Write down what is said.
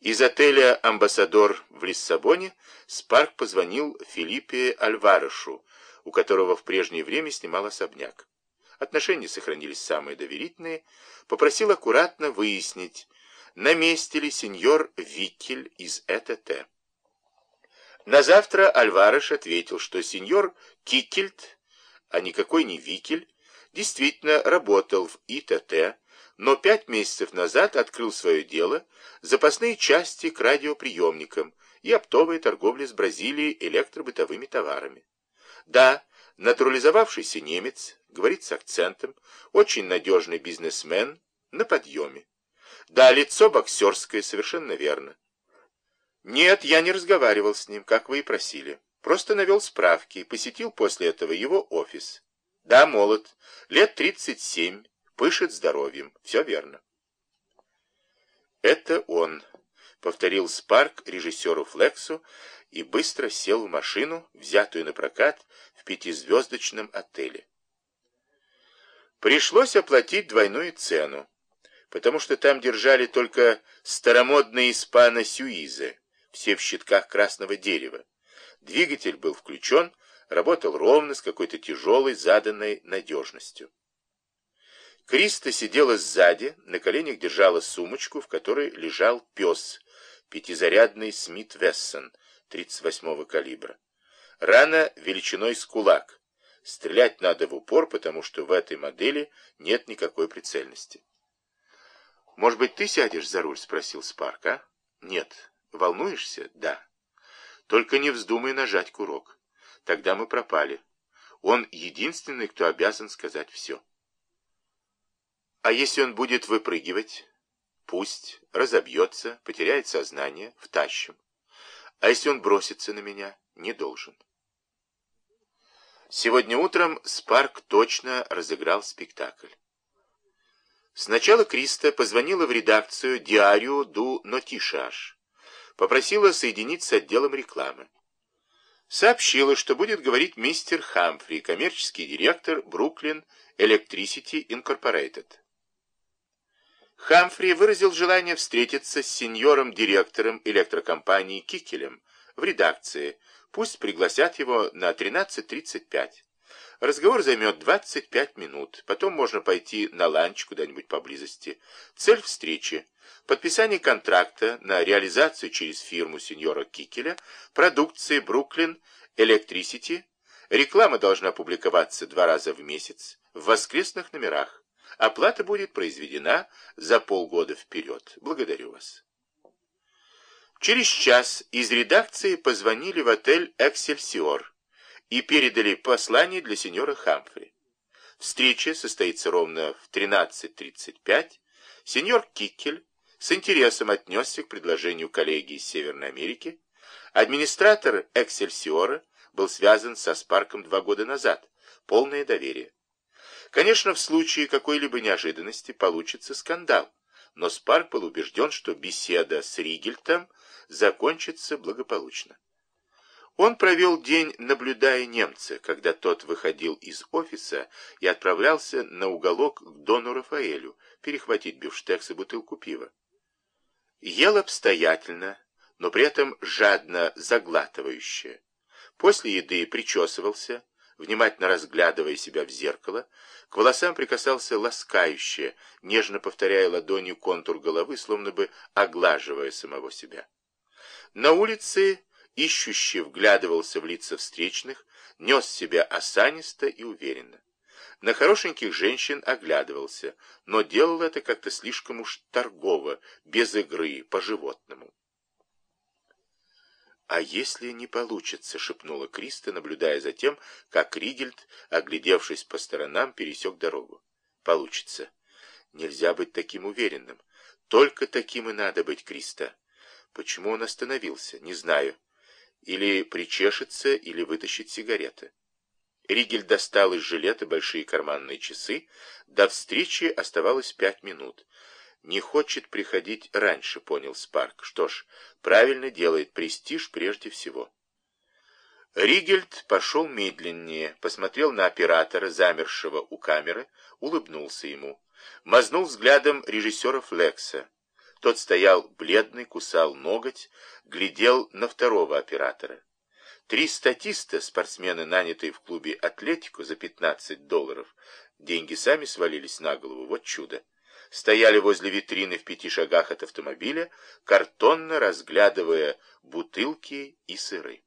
Из отеля «Амбассадор» в Лиссабоне Спарк позвонил Филиппе Альварешу, у которого в прежнее время снимал особняк. Отношения сохранились самые доверительные, попросил аккуратно выяснить, на месте ли сеньор Викель из ЭТТ. На завтра Альвареш ответил, что сеньор Кикельт, а никакой не Викель, действительно работал в ИТТ, но пять месяцев назад открыл свое дело, запасные части к радиоприемникам и оптовая торговля с Бразилией электробытовыми товарами. Да, натурализовавшийся немец, говорит с акцентом, очень надежный бизнесмен, на подъеме. Да, лицо боксерское, совершенно верно. Нет, я не разговаривал с ним, как вы и просили. Просто навел справки, посетил после этого его офис. Да, молод, лет 37, пышет здоровьем, все верно. Это он, повторил Спарк режиссеру Флексу и быстро сел в машину, взятую на прокат в пятизвездочном отеле. Пришлось оплатить двойную цену, потому что там держали только старомодные испано-сюизы, все в щитках красного дерева. Двигатель был включен, работал ровно, с какой-то тяжелой, заданной надежностью. Криста сидела сзади, на коленях держала сумочку, в которой лежал пес, пятизарядный Смит Вессон 38-го калибра. Рана величиной с кулак. Стрелять надо в упор, потому что в этой модели нет никакой прицельности. «Может быть, ты сядешь за руль?» — спросил Спарк, а? «Нет. Волнуешься?» «Да». «Только не вздумай нажать курок. Тогда мы пропали. Он единственный, кто обязан сказать все». А если он будет выпрыгивать? Пусть, разобьется, потеряет сознание, втащим. А если он бросится на меня? Не должен. Сегодня утром Спарк точно разыграл спектакль. Сначала Криста позвонила в редакцию «Диарио ду Нотишаш», попросила соединить с отделом рекламы. Сообщила, что будет говорить мистер Хамфри, коммерческий директор Бруклин Electricity Incorporated. Хамфри выразил желание встретиться с сеньором-директором электрокомпании Кикелем в редакции. Пусть пригласят его на 13.35. Разговор займет 25 минут. Потом можно пойти на ланч куда-нибудь поблизости. Цель встречи – подписание контракта на реализацию через фирму сеньора Кикеля продукции «Бруклин Электрисити». Реклама должна публиковаться два раза в месяц в воскресных номерах. Оплата будет произведена за полгода вперед. Благодарю вас. Через час из редакции позвонили в отель «Эксельсиор» и передали послание для сеньора Хамфри. Встреча состоится ровно в 13.35. Сеньор Кикель с интересом отнесся к предложению коллеги из Северной Америки. Администратор «Эксельсиора» был связан со Спарком два года назад. Полное доверие. Конечно, в случае какой-либо неожиданности получится скандал, но Спарк был убежден, что беседа с Ригельтом закончится благополучно. Он провел день, наблюдая немца, когда тот выходил из офиса и отправлялся на уголок к Дону Рафаэлю перехватить бифштекс и бутылку пива. Ел обстоятельно, но при этом жадно заглатывающе. После еды причесывался, внимательно разглядывая себя в зеркало, к волосам прикасался ласкающе, нежно повторяя ладонью контур головы, словно бы оглаживая самого себя. На улице ищущий вглядывался в лица встречных, нес себя осанисто и уверенно. На хорошеньких женщин оглядывался, но делал это как-то слишком уж торгово, без игры, по-животному. «А если не получится?» — шепнула Криста, наблюдая за тем, как Ригельд, оглядевшись по сторонам, пересек дорогу. «Получится. Нельзя быть таким уверенным. Только таким и надо быть, Криста. Почему он остановился? Не знаю. Или причешется, или вытащит сигареты». Ригель достал из жилета большие карманные часы. До встречи оставалось пять минут. Не хочет приходить раньше, понял Спарк. Что ж, правильно делает, престиж прежде всего. Ригельд пошел медленнее, посмотрел на оператора, замершего у камеры, улыбнулся ему. Мазнул взглядом режиссера Флекса. Тот стоял бледный, кусал ноготь, глядел на второго оператора. Три статиста, спортсмены, нанятые в клубе «Атлетику» за 15 долларов, деньги сами свалились на голову, вот чудо, стояли возле витрины в пяти шагах от автомобиля, картонно разглядывая бутылки и сыры.